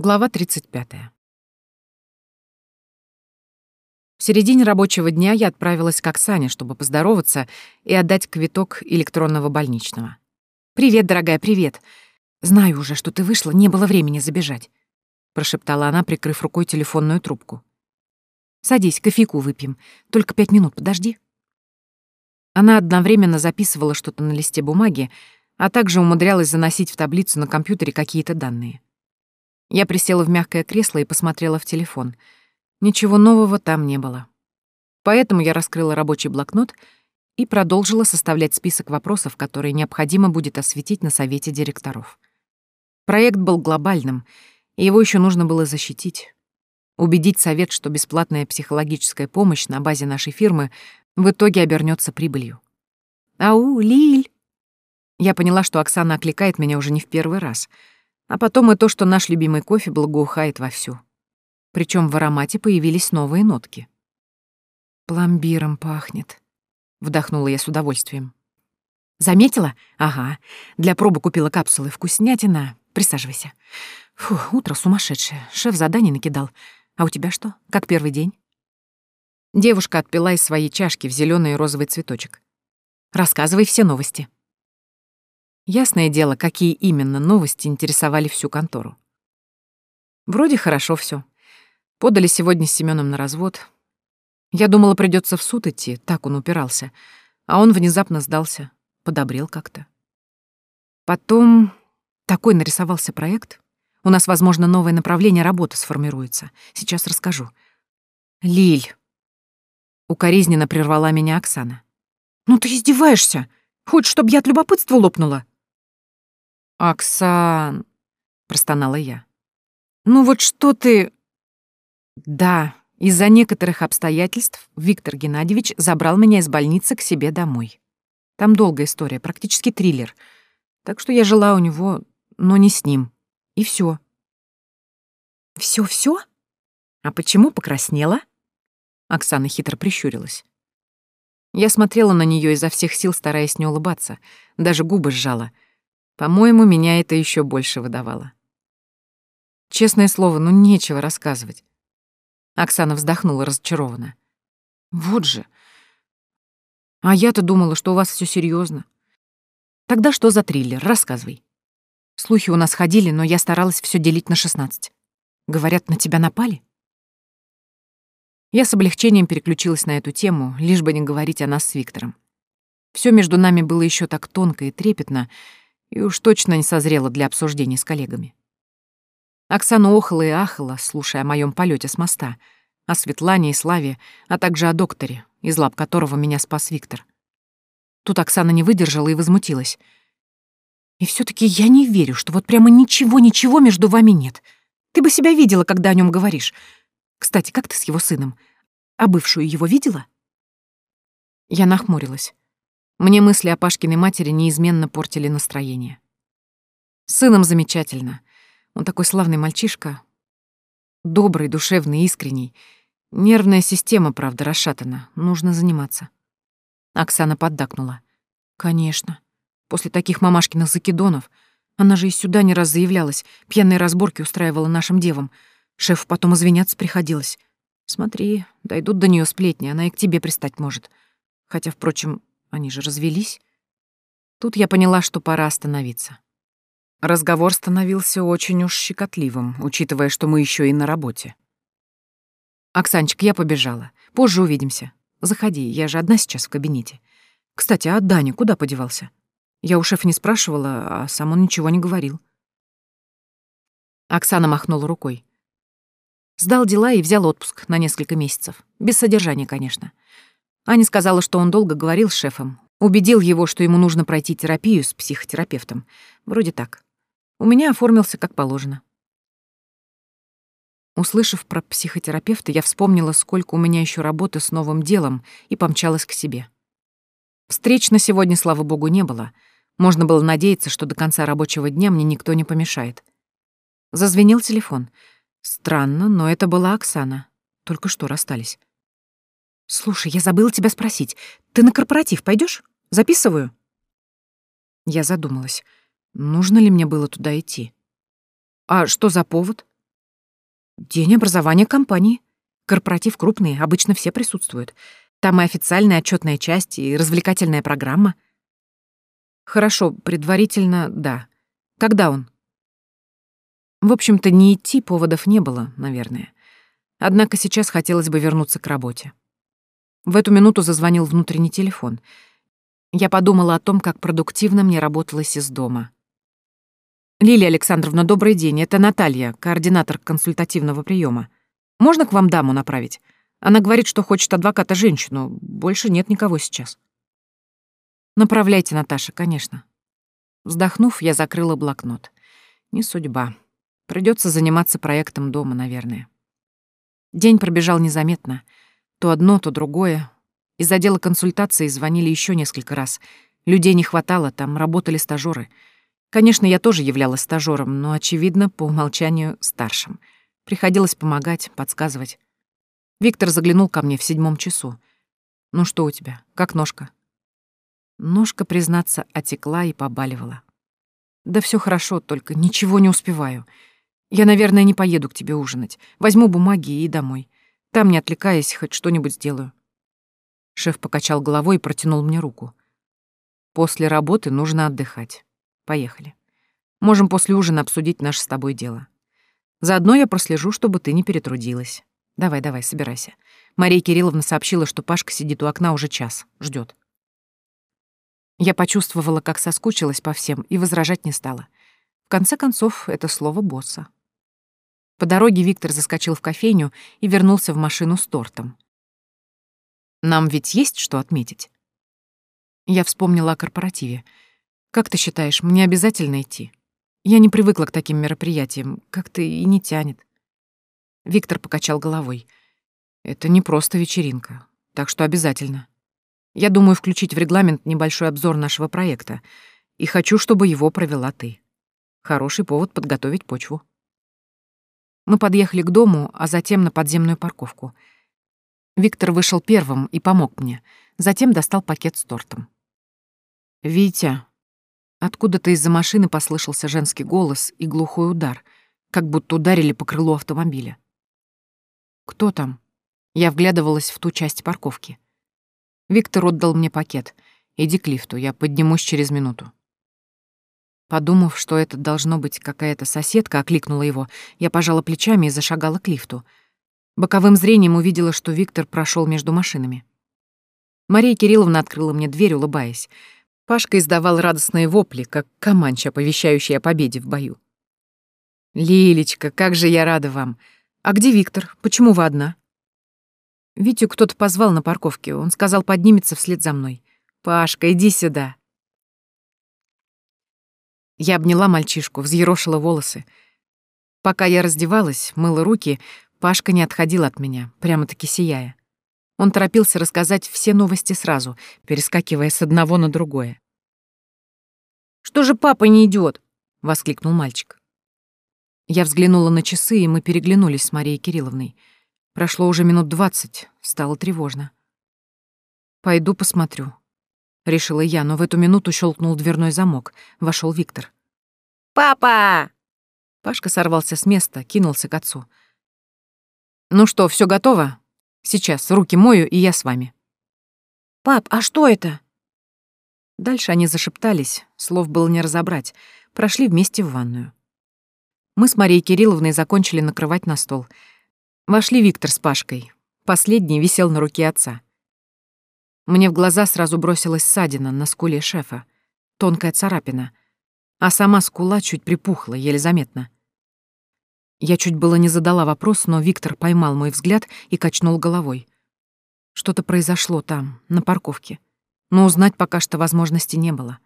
Глава 35. В середине рабочего дня я отправилась к Оксане, чтобы поздороваться и отдать квиток электронного больничного. «Привет, дорогая, привет. Знаю уже, что ты вышла, не было времени забежать», — прошептала она, прикрыв рукой телефонную трубку. «Садись, кофейку выпьем. Только пять минут подожди». Она одновременно записывала что-то на листе бумаги, а также умудрялась заносить в таблицу на компьютере какие-то данные. Я присела в мягкое кресло и посмотрела в телефон. Ничего нового там не было. Поэтому я раскрыла рабочий блокнот и продолжила составлять список вопросов, которые необходимо будет осветить на совете директоров. Проект был глобальным, и его еще нужно было защитить. Убедить совет, что бесплатная психологическая помощь на базе нашей фирмы в итоге обернется прибылью. «Ау, Лиль!» Я поняла, что Оксана окликает меня уже не в первый раз — а потом и то, что наш любимый кофе благоухает вовсю. Причем в аромате появились новые нотки. «Пломбиром пахнет», — вдохнула я с удовольствием. «Заметила? Ага. Для пробы купила капсулы. Вкуснятина. Присаживайся. Фу, утро сумасшедшее. Шеф заданий накидал. А у тебя что? Как первый день?» Девушка отпила из своей чашки в зеленый и розовый цветочек. «Рассказывай все новости». Ясное дело, какие именно новости интересовали всю контору. Вроде хорошо все. Подали сегодня с Семеном на развод. Я думала, придется в суд идти, так он упирался. А он внезапно сдался, подобрел как-то. Потом такой нарисовался проект. У нас, возможно, новое направление работы сформируется. Сейчас расскажу. Лиль. Укоризненно прервала меня Оксана. «Ну ты издеваешься? Хочешь, чтобы я от любопытства лопнула?» «Оксан...» — простонала я. «Ну вот что ты...» «Да, из-за некоторых обстоятельств Виктор Геннадьевич забрал меня из больницы к себе домой. Там долгая история, практически триллер. Так что я жила у него, но не с ним. И все. Все-все? А почему покраснела?» Оксана хитро прищурилась. Я смотрела на нее изо всех сил, стараясь не улыбаться, даже губы сжала — по-моему, меня это еще больше выдавало. Честное слово, ну нечего рассказывать. Оксана вздохнула разочарованно. Вот же. А я-то думала, что у вас все серьезно. Тогда что за триллер? Рассказывай. Слухи у нас ходили, но я старалась все делить на шестнадцать. Говорят, на тебя напали? Я с облегчением переключилась на эту тему, лишь бы не говорить о нас с Виктором. Все между нами было еще так тонко и трепетно, и уж точно не созрела для обсуждения с коллегами. Оксана охала и ахала, слушая о моем полете с моста, о Светлане и Славе, а также о докторе, из лап которого меня спас Виктор. Тут Оксана не выдержала и возмутилась. «И все таки я не верю, что вот прямо ничего-ничего между вами нет. Ты бы себя видела, когда о нем говоришь. Кстати, как ты с его сыном? А бывшую его видела?» Я нахмурилась. Мне мысли о Пашкиной матери неизменно портили настроение. Сыном замечательно. Он такой славный мальчишка. Добрый, душевный, искренний. Нервная система, правда, расшатана. Нужно заниматься. Оксана поддакнула. Конечно. После таких мамашкиных закидонов. Она же и сюда не раз заявлялась. Пьяные разборки устраивала нашим девам. Шефу потом извиняться приходилось. Смотри, дойдут до нее сплетни, она и к тебе пристать может. Хотя, впрочем, они же развелись. Тут я поняла, что пора остановиться. Разговор становился очень уж щекотливым, учитывая, что мы еще и на работе. «Оксанчик, я побежала. Позже увидимся. Заходи, я же одна сейчас в кабинете. Кстати, а Даня куда подевался? Я у шефа не спрашивала, а сам он ничего не говорил». Оксана махнула рукой. Сдал дела и взял отпуск на несколько месяцев. Без содержания, конечно. Аня сказала, что он долго говорил с шефом, убедил его, что ему нужно пройти терапию с психотерапевтом. Вроде так. У меня оформился как положено. Услышав про психотерапевта, я вспомнила, сколько у меня еще работы с новым делом, и помчалась к себе. Встреч на сегодня, слава богу, не было. Можно было надеяться, что до конца рабочего дня мне никто не помешает. Зазвенел телефон. Странно, но это была Оксана. Только что расстались. «Слушай, я забыла тебя спросить. Ты на корпоратив пойдешь? Записываю?» Я задумалась, нужно ли мне было туда идти. «А что за повод?» День образования компании. Корпоратив крупный, обычно все присутствуют. Там и официальная отчетная часть, и развлекательная программа. Хорошо, предварительно, да. Когда он? В общем-то, не идти поводов не было, наверное. Однако сейчас хотелось бы вернуться к работе. В эту минуту зазвонил внутренний телефон. Я подумала о том, как продуктивно мне работалось из дома. «Лилия Александровна, добрый день. Это Наталья, координатор консультативного приема. Можно к вам даму направить? Она говорит, что хочет адвоката-женщину. Больше нет никого сейчас». «Направляйте, Наташа, конечно». Вздохнув, я закрыла блокнот. Не судьба. Придется заниматься проектом дома, наверное. День пробежал незаметно. То одно, то другое. Из отдела консультации звонили еще несколько раз. Людей не хватало, там работали стажеры. Конечно, я тоже являлась стажером, но, очевидно, по умолчанию старшим. Приходилось помогать, подсказывать. Виктор заглянул ко мне в седьмом часу. «Ну что у тебя? Как ножка?» Ножка, признаться, отекла и побаливала. «Да все хорошо, только ничего не успеваю. Я, наверное, не поеду к тебе ужинать. Возьму бумаги и домой. Там, не отвлекаясь, хоть что-нибудь сделаю». Шеф покачал головой и протянул мне руку. «После работы нужно отдыхать. Поехали. Можем после ужина обсудить наше с тобой дело. Заодно я прослежу, чтобы ты не перетрудилась. Давай, давай, собирайся. Мария Кирилловна сообщила, что Пашка сидит у окна уже час, ждет. Я почувствовала, как соскучилась по всем, и возражать не стала. В конце концов, это слово босса. По дороге Виктор заскочил в кофейню и вернулся в машину с тортом. Нам ведь есть что отметить. Я вспомнила о корпоративе. Как ты считаешь, мне обязательно идти? Я не привыкла к таким мероприятиям, как-то и не тянет. Виктор покачал головой. Это не просто вечеринка, так что обязательно. Я думаю включить в регламент небольшой обзор нашего проекта, и хочу, чтобы его провела ты. Хороший повод подготовить почву. Мы подъехали к дому, а затем на подземную парковку — Виктор вышел первым и помог мне. Затем достал пакет с тортом. «Витя!» Откуда-то из-за машины послышался женский голос и глухой удар, как будто ударили по крылу автомобиля. «Кто там?» Я вглядывалась в ту часть парковки. Виктор отдал мне пакет. «Иди к лифту, я поднимусь через минуту». Подумав, что это должно быть какая-то соседка, окликнула его, я пожала плечами и зашагала к лифту — Боковым зрением увидела, что Виктор прошел между машинами. Мария Кирилловна открыла мне дверь, улыбаясь. Пашка издавал радостные вопли, как команч, оповещающий о победе в бою. «Лилечка, как же я рада вам! А где Виктор? Почему вы одна?» Витю кто-то позвал на парковке. Он сказал, поднимется вслед за мной. «Пашка, иди сюда!» Я обняла мальчишку, взъерошила волосы. Пока я раздевалась, мыла руки, Пашка не отходил от меня, прямо-таки сияя. Он торопился рассказать все новости сразу, перескакивая с одного на другое. «Что же папа не идет? воскликнул мальчик. Я взглянула на часы, и мы переглянулись с Марией Кирилловной. Прошло уже минут двадцать, стало тревожно. «Пойду посмотрю», — решила я, но в эту минуту щелкнул дверной замок. Вошел Виктор. «Папа!» Пашка сорвался с места, кинулся к отцу — «Ну что, все готово? Сейчас руки мою, и я с вами». «Пап, а что это?» Дальше они зашептались, слов было не разобрать, прошли вместе в ванную. Мы с Марией Кирилловной закончили накрывать на стол. Вошли Виктор с Пашкой. Последний висел на руке отца. Мне в глаза сразу бросилась ссадина на скуле шефа, тонкая царапина, а сама скула чуть припухла, еле заметно. Я чуть было не задала вопрос, но Виктор поймал мой взгляд и качнул головой. Что-то произошло там, на парковке. Но узнать пока что возможности не было.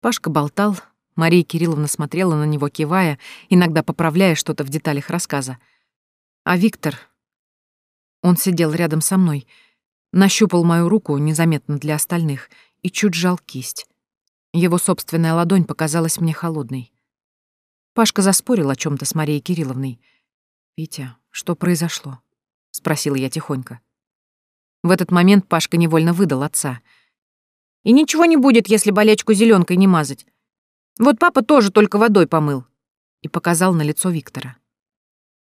Пашка болтал, Мария Кирилловна смотрела на него, кивая, иногда поправляя что-то в деталях рассказа. А Виктор... Он сидел рядом со мной, нащупал мою руку незаметно для остальных и чуть сжал кисть. Его собственная ладонь показалась мне холодной. Пашка заспорил о чем то с Марией Кирилловной. «Витя, что произошло?» — спросила я тихонько. В этот момент Пашка невольно выдал отца. «И ничего не будет, если болечку зеленкой не мазать. Вот папа тоже только водой помыл», — и показал на лицо Виктора.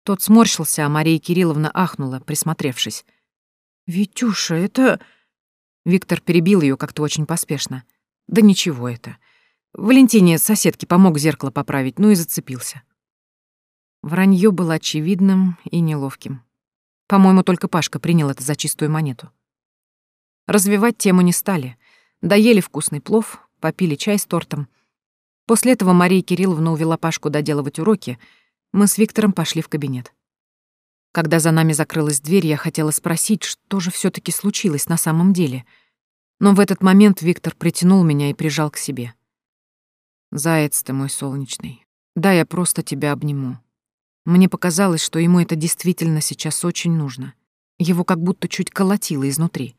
Тот сморщился, а Мария Кирилловна ахнула, присмотревшись. «Витюша, это...» Виктор перебил ее как-то очень поспешно. «Да ничего это. Валентине соседке помог зеркало поправить, ну и зацепился». Вранье было очевидным и неловким. По-моему, только Пашка принял это за чистую монету. Развивать тему не стали. Доели вкусный плов, попили чай с тортом. После этого Мария Кирилловна увела Пашку доделывать уроки. Мы с Виктором пошли в кабинет. Когда за нами закрылась дверь, я хотела спросить, что же все таки случилось на самом деле. Но в этот момент Виктор притянул меня и прижал к себе. «Заяц ты мой солнечный. Да, я просто тебя обниму. Мне показалось, что ему это действительно сейчас очень нужно. Его как будто чуть колотило изнутри.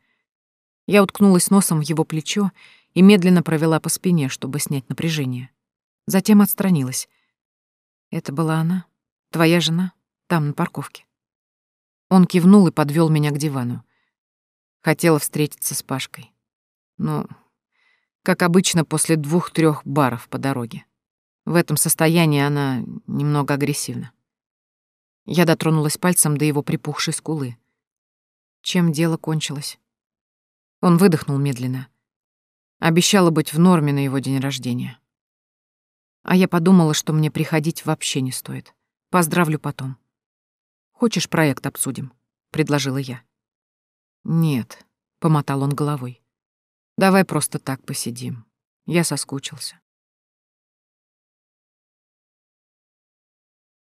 Я уткнулась носом в его плечо и медленно провела по спине, чтобы снять напряжение. Затем отстранилась. Это была она, твоя жена, там, на парковке. Он кивнул и подвел меня к дивану. Хотела встретиться с Пашкой. Но, как обычно, после двух трех баров по дороге. В этом состоянии она немного агрессивна. Я дотронулась пальцем до его припухшей скулы. Чем дело кончилось? Он выдохнул медленно. Обещала быть в норме на его день рождения. А я подумала, что мне приходить вообще не стоит. Поздравлю потом. «Хочешь, проект обсудим?» — предложила я. «Нет», — помотал он головой. «Давай просто так посидим. Я соскучился».